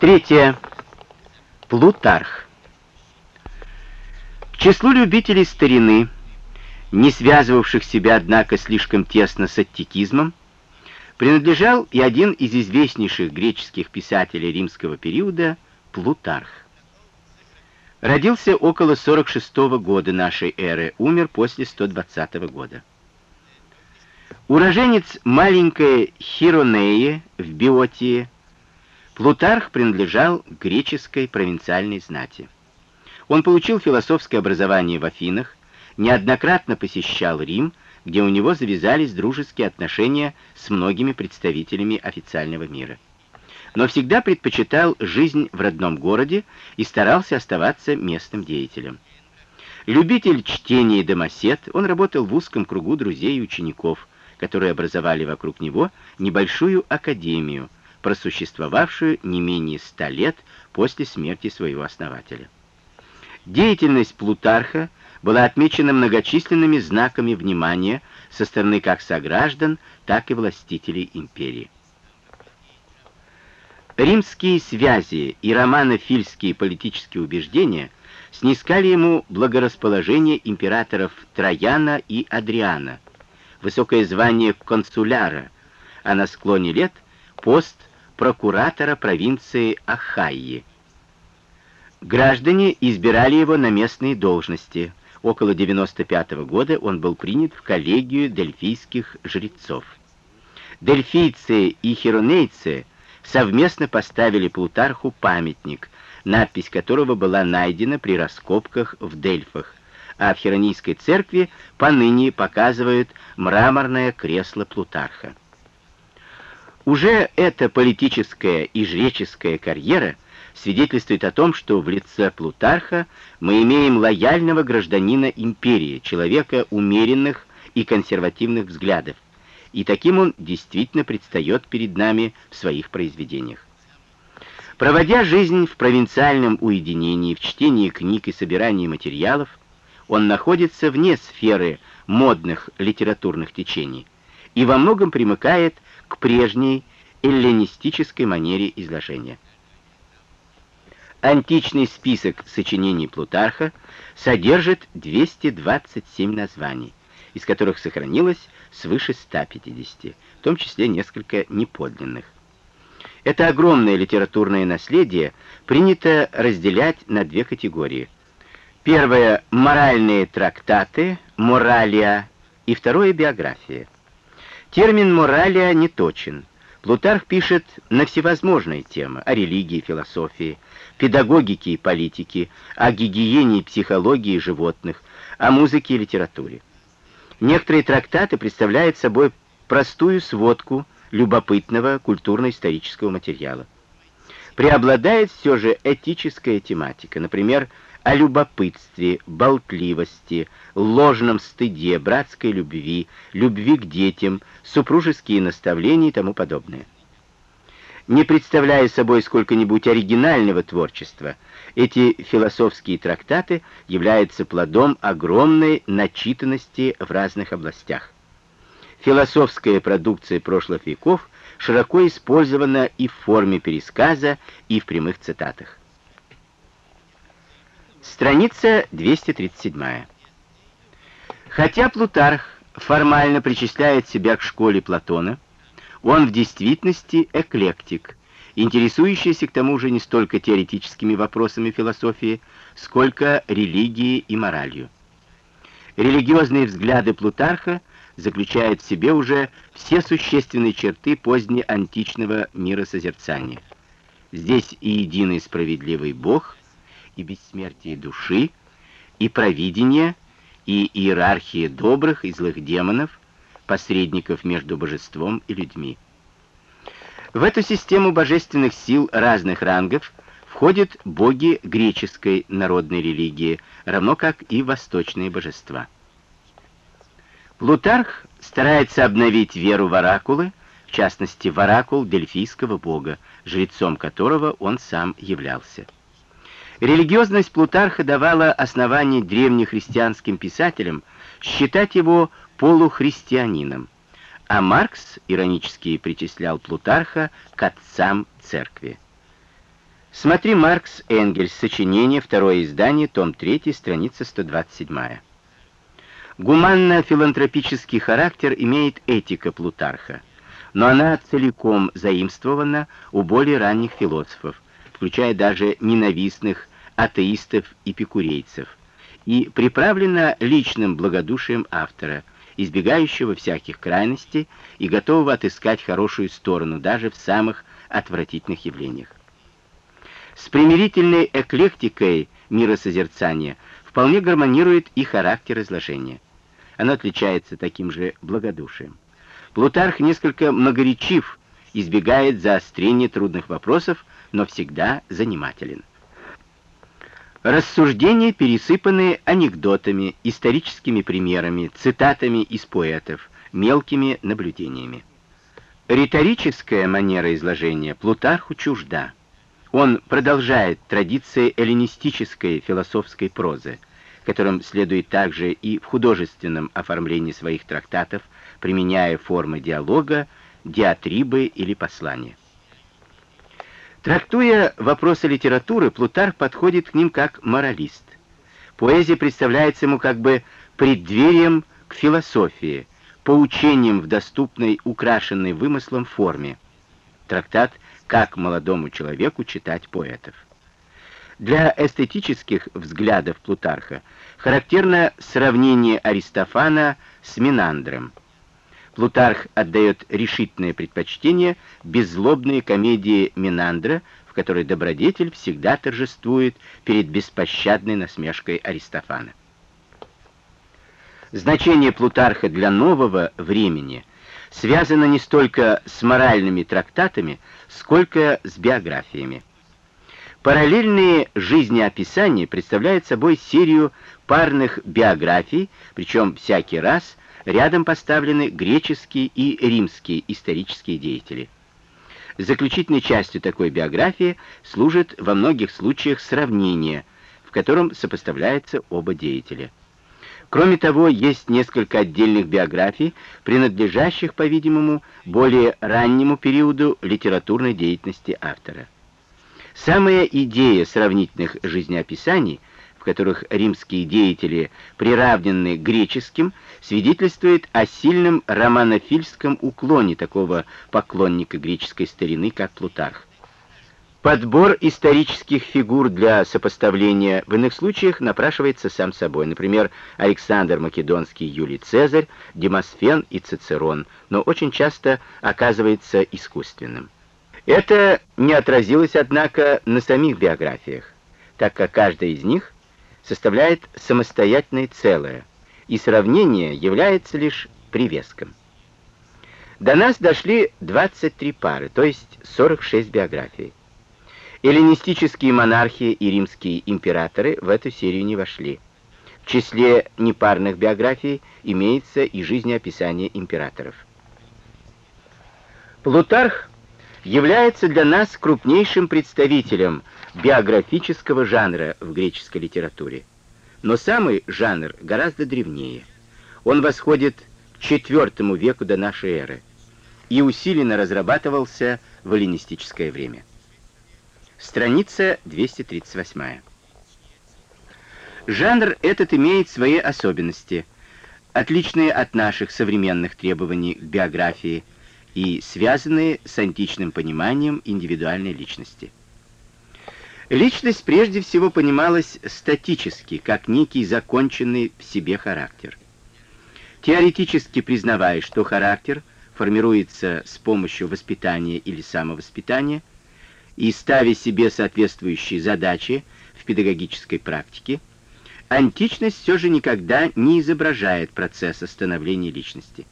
Третье. Плутарх. К числу любителей старины, не связывавших себя, однако, слишком тесно с аттикизмом, принадлежал и один из известнейших греческих писателей римского периода Плутарх. Родился около 46 года нашей эры, умер после 120 года. Уроженец маленькой Хиронеи в Биотии, Плутарх принадлежал греческой провинциальной знати. Он получил философское образование в Афинах, неоднократно посещал Рим, где у него завязались дружеские отношения с многими представителями официального мира. Но всегда предпочитал жизнь в родном городе и старался оставаться местным деятелем. Любитель чтения и домосед, он работал в узком кругу друзей и учеников, которые образовали вокруг него небольшую академию, просуществовавшую не менее ста лет после смерти своего основателя. Деятельность Плутарха была отмечена многочисленными знаками внимания со стороны как сограждан, так и властителей империи. Римские связи и романофильские политические убеждения снискали ему благорасположение императоров Трояна и Адриана, высокое звание консуляра, а на склоне лет пост прокуратора провинции Ахайи. Граждане избирали его на местные должности, Около 95 -го года он был принят в коллегию дельфийских жрецов. Дельфийцы и херонейцы совместно поставили Плутарху памятник, надпись которого была найдена при раскопках в Дельфах, а в Херонийской церкви поныне показывают мраморное кресло Плутарха. Уже эта политическая и жреческая карьера – свидетельствует о том, что в лице Плутарха мы имеем лояльного гражданина империи, человека умеренных и консервативных взглядов, и таким он действительно предстает перед нами в своих произведениях. Проводя жизнь в провинциальном уединении, в чтении книг и собирании материалов, он находится вне сферы модных литературных течений и во многом примыкает к прежней эллинистической манере изложения. Античный список сочинений Плутарха содержит 227 названий, из которых сохранилось свыше 150, в том числе несколько неподлинных. Это огромное литературное наследие принято разделять на две категории. Первое — моральные трактаты, моралия, и второе — биография. Термин «моралия» не точен. Плутарх пишет на всевозможные темы о религии, философии, педагогике и политике, о гигиене и психологии животных, о музыке и литературе. Некоторые трактаты представляют собой простую сводку любопытного культурно-исторического материала. Преобладает все же этическая тематика, например, о любопытстве, болтливости, ложном стыде, братской любви, любви к детям, супружеские наставления и тому подобное. Не представляя собой сколько-нибудь оригинального творчества, эти философские трактаты являются плодом огромной начитанности в разных областях. Философская продукция прошлых веков широко использована и в форме пересказа, и в прямых цитатах. Страница 237. Хотя Плутарх формально причисляет себя к школе Платона, он в действительности эклектик, интересующийся к тому же не столько теоретическими вопросами философии, сколько религией и моралью. Религиозные взгляды Плутарха заключают в себе уже все существенные черты позднеантичного миросозерцания. Здесь и единый справедливый Бог, и бессмертие души, и провидение, и иерархия добрых и злых демонов, посредников между божеством и людьми. В эту систему божественных сил разных рангов входят боги греческой народной религии, равно как и восточные божества. Плутарх старается обновить веру в оракулы, в частности, в оракул дельфийского бога, жрецом которого он сам являлся. Религиозность Плутарха давала основание древнехристианским писателям считать его полухристианином, а Маркс иронически причислял Плутарха к отцам церкви. Смотри Маркс Энгельс, сочинение, второе издание, том 3, страница 127. Гуманно-филантропический характер имеет этика Плутарха, но она целиком заимствована у более ранних философов, включая даже ненавистных атеистов и пикурейцев, и приправлена личным благодушием автора, избегающего всяких крайностей и готового отыскать хорошую сторону даже в самых отвратительных явлениях. С примирительной эклектикой миросозерцания вполне гармонирует и характер изложения. Оно отличается таким же благодушием. Плутарх несколько многоречив, избегает заострения трудных вопросов, но всегда занимателен. Рассуждения пересыпаны анекдотами, историческими примерами, цитатами из поэтов, мелкими наблюдениями. Риторическая манера изложения Плутарху чужда. Он продолжает традиции эллинистической философской прозы, которым следует также и в художественном оформлении своих трактатов, применяя формы диалога, диатрибы или послания. Трактуя вопросы литературы, Плутарх подходит к ним как моралист. Поэзия представляется ему как бы преддверием к философии, поучением в доступной, украшенной вымыслом форме. Трактат как молодому человеку читать поэтов. Для эстетических взглядов Плутарха характерно сравнение Аристофана с Минандром. Плутарх отдает решительное предпочтение беззлобной комедии Минандра, в которой добродетель всегда торжествует перед беспощадной насмешкой Аристофана. Значение Плутарха для нового времени связано не столько с моральными трактатами, сколько с биографиями. Параллельные жизнеописания представляют собой серию парных биографий, причем всякий раз рядом поставлены греческие и римские исторические деятели. Заключительной частью такой биографии служит во многих случаях сравнение, в котором сопоставляются оба деятеля. Кроме того, есть несколько отдельных биографий, принадлежащих, по-видимому, более раннему периоду литературной деятельности автора. Самая идея сравнительных жизнеописаний, которых римские деятели приравнены греческим, свидетельствует о сильном романофильском уклоне такого поклонника греческой старины, как Плутарх. Подбор исторических фигур для сопоставления в иных случаях напрашивается сам собой. Например, Александр Македонский, Юлий Цезарь, Демосфен и Цицерон, но очень часто оказывается искусственным. Это не отразилось, однако, на самих биографиях, так как каждая из них составляет самостоятельное целое, и сравнение является лишь привеском. До нас дошли 23 пары, то есть 46 биографий. Эллинистические монархи и римские императоры в эту серию не вошли. В числе непарных биографий имеется и жизнеописание императоров. Плутарх является для нас крупнейшим представителем биографического жанра в греческой литературе. Но самый жанр гораздо древнее. Он восходит к IV веку до нашей эры и усиленно разрабатывался в эллинистическое время. Страница 238. Жанр этот имеет свои особенности, отличные от наших современных требований к биографии и связанные с античным пониманием индивидуальной личности. Личность прежде всего понималась статически, как некий законченный в себе характер. Теоретически признавая, что характер формируется с помощью воспитания или самовоспитания, и ставя себе соответствующие задачи в педагогической практике, античность все же никогда не изображает процесса становления личности.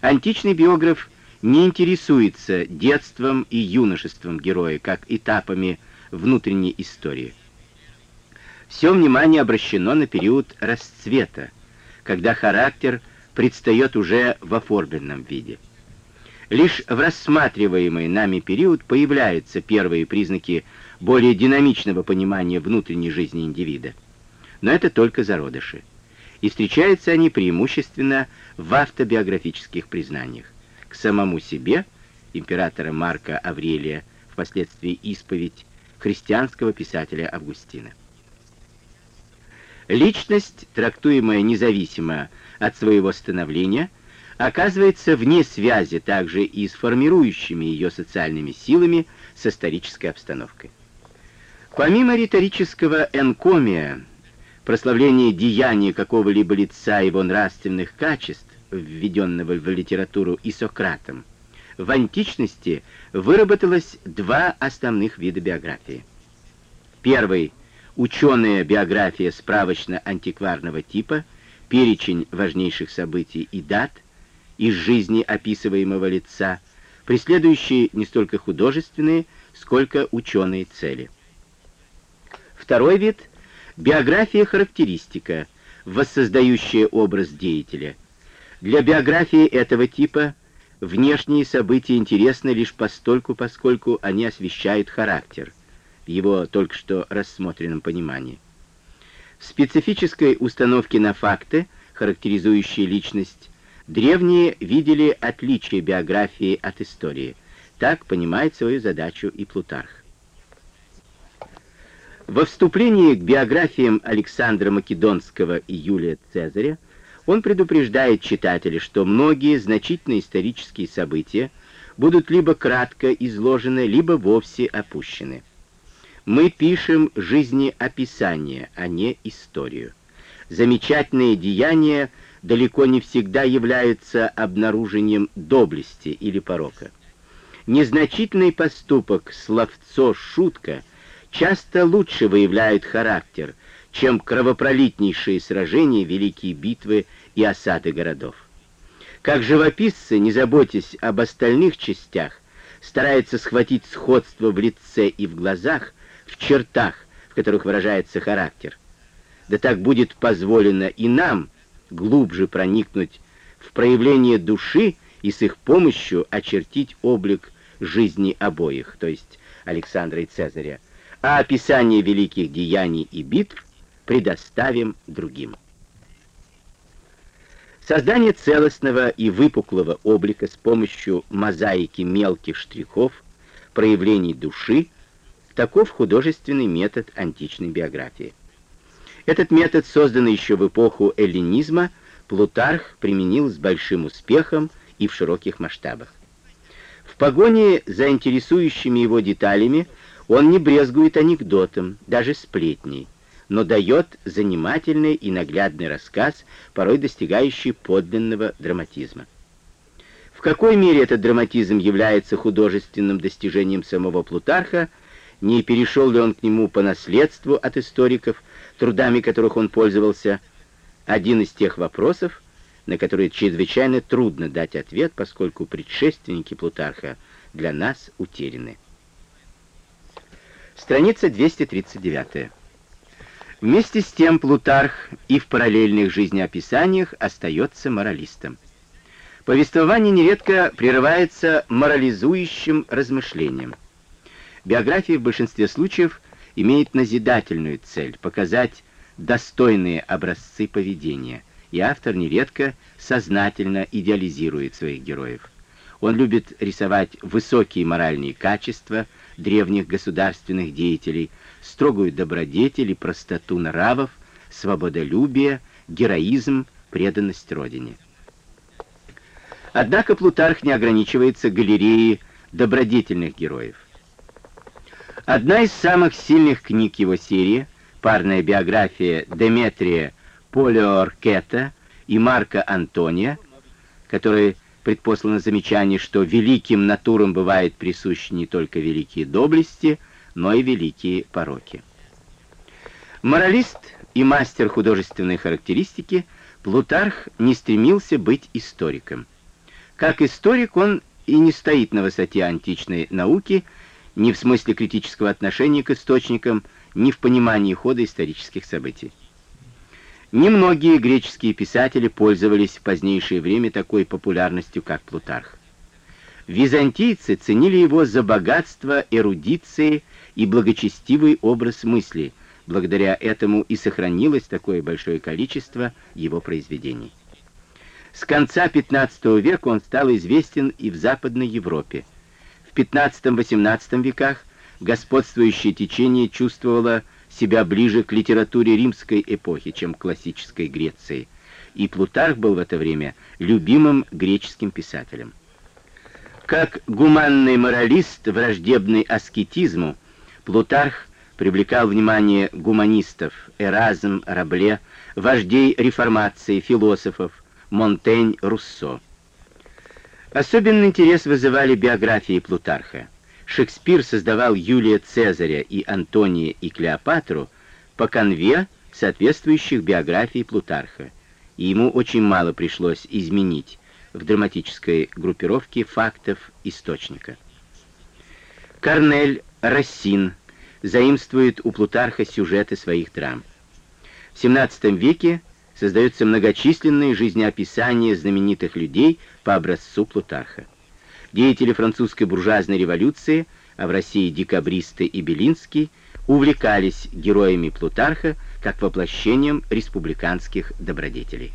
Античный биограф не интересуется детством и юношеством героя как этапами внутренней истории. Все внимание обращено на период расцвета, когда характер предстает уже в оформленном виде. Лишь в рассматриваемый нами период появляются первые признаки более динамичного понимания внутренней жизни индивида. Но это только зародыши. И встречаются они преимущественно в автобиографических признаниях. К самому себе, императора Марка Аврелия, впоследствии исповедь, христианского писателя Августина. Личность, трактуемая независимо от своего становления, оказывается вне связи также и с формирующими ее социальными силами с исторической обстановкой. Помимо риторического энкомия, прославления деяния какого-либо лица его нравственных качеств, введенного в литературу и Сократом, в античности выработалось два основных вида биографии. Первый ученая биография справочно-антикварного типа, перечень важнейших событий и дат из жизни описываемого лица, преследующие не столько художественные, сколько ученые цели. Второй вид — биография-характеристика, воссоздающая образ деятеля. Для биографии этого типа внешние события интересны лишь постольку, поскольку они освещают характер его только что рассмотренном понимании. В специфической установке на факты, характеризующие личность, древние видели отличие биографии от истории. Так понимает свою задачу и Плутарх. Во вступлении к биографиям Александра Македонского и Юлия Цезаря он предупреждает читателя, что многие значительные исторические события будут либо кратко изложены, либо вовсе опущены. Мы пишем жизнеописание, а не историю. Замечательные деяния далеко не всегда являются обнаружением доблести или порока. Незначительный поступок, словцо, шутка часто лучше выявляют характер, чем кровопролитнейшие сражения, великие битвы и осады городов. Как живописцы, не заботясь об остальных частях, стараются схватить сходство в лице и в глазах, в чертах, в которых выражается характер. Да так будет позволено и нам глубже проникнуть в проявление души и с их помощью очертить облик жизни обоих, то есть Александра и Цезаря, а описание великих деяний и битв предоставим другим. Создание целостного и выпуклого облика с помощью мозаики мелких штрихов, проявлений души, Таков художественный метод античной биографии. Этот метод, созданный еще в эпоху эллинизма, Плутарх применил с большим успехом и в широких масштабах. В погоне за интересующими его деталями он не брезгует анекдотом, даже сплетней, но дает занимательный и наглядный рассказ, порой достигающий подлинного драматизма. В какой мере этот драматизм является художественным достижением самого Плутарха – не перешел ли он к нему по наследству от историков, трудами которых он пользовался, один из тех вопросов, на которые чрезвычайно трудно дать ответ, поскольку предшественники Плутарха для нас утеряны. Страница 239. Вместе с тем Плутарх и в параллельных жизнеописаниях остается моралистом. Повествование нередко прерывается морализующим размышлением – Биография в большинстве случаев имеет назидательную цель — показать достойные образцы поведения, и автор нередко сознательно идеализирует своих героев. Он любит рисовать высокие моральные качества древних государственных деятелей, строгую добродетель и простоту нравов, свободолюбие, героизм, преданность Родине. Однако Плутарх не ограничивается галереей добродетельных героев. Одна из самых сильных книг его серии, парная биография Деметрия Полиоркета и Марка Антония, который предпослано замечание, что великим натурам бывает присущи не только великие доблести, но и великие пороки. Моралист и мастер художественной характеристики, Плутарх не стремился быть историком. Как историк он и не стоит на высоте античной науки, ни в смысле критического отношения к источникам, ни в понимании хода исторических событий. Немногие греческие писатели пользовались в позднейшее время такой популярностью, как Плутарх. Византийцы ценили его за богатство эрудиции и благочестивый образ мысли, благодаря этому и сохранилось такое большое количество его произведений. С конца XV века он стал известен и в Западной Европе, в XV-XVIII веках господствующее течение чувствовало себя ближе к литературе римской эпохи, чем к классической Греции, и Плутарх был в это время любимым греческим писателем. Как гуманный моралист, враждебный аскетизму, Плутарх привлекал внимание гуманистов Эразм, Рабле, вождей реформации, философов Монтень, Руссо. Особенный интерес вызывали биографии Плутарха. Шекспир создавал Юлия Цезаря и Антония и Клеопатру по конве соответствующих биографий Плутарха, и ему очень мало пришлось изменить в драматической группировке фактов источника. Корнель Рассин заимствует у Плутарха сюжеты своих драм. В XVII веке создаются многочисленные жизнеописания знаменитых людей по образцу Плутарха. Деятели французской буржуазной революции, а в России декабристы и Белинский, увлекались героями Плутарха как воплощением республиканских добродетелей.